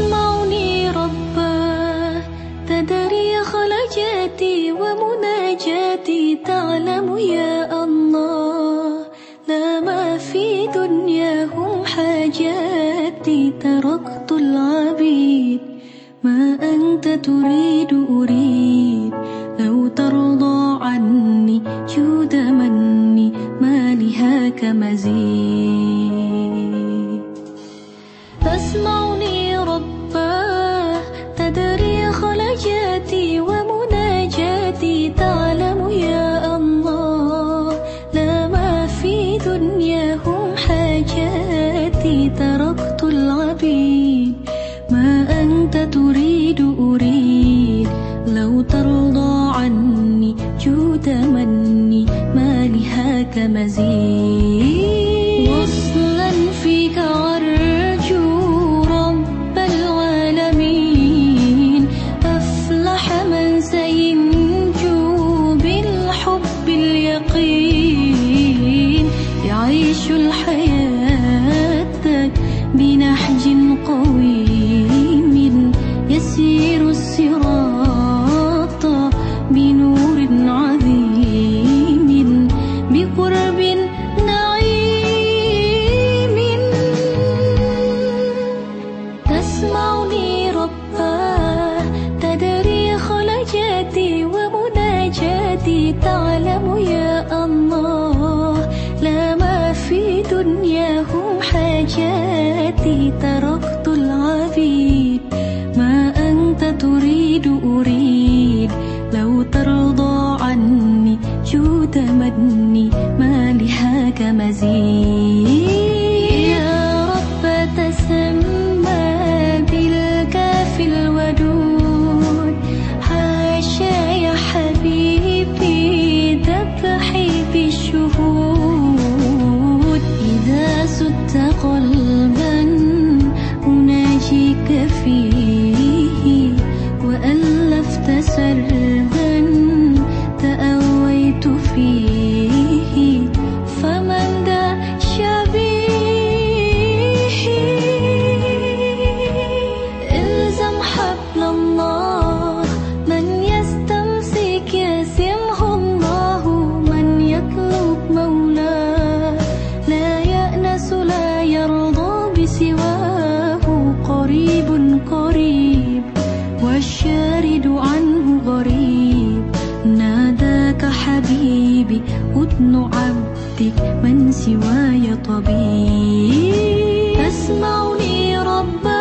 small تعلم يا الله لا ما في دنياهم حاجاتي. تركت العبيد ما أنت تريد أريد. لو ترضى عني جود مني ما لهاك مزيد تركت العبيد ما أنت تريد أريد. لو ترضى عني جو تمني ما لهاك مزيد. وصلا فيك أرجو رب العالمين. أفلح من سينجو بالحب اليقين. يعيش الحياة قويم يسير الصراط بنور عظيم بقرب نعيم. تسمعني ربا تدري خلجاتي ومناجاتي تعلم يا من سواي طبيب. اسمعني ربي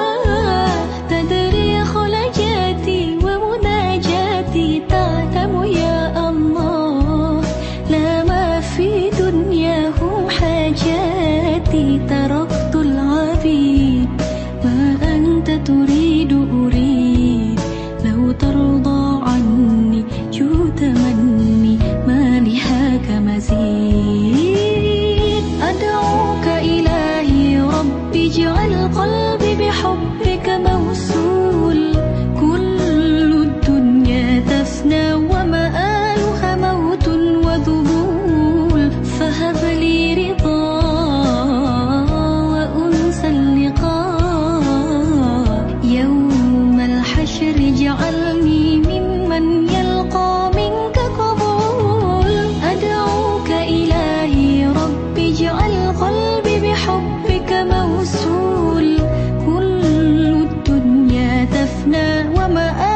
sama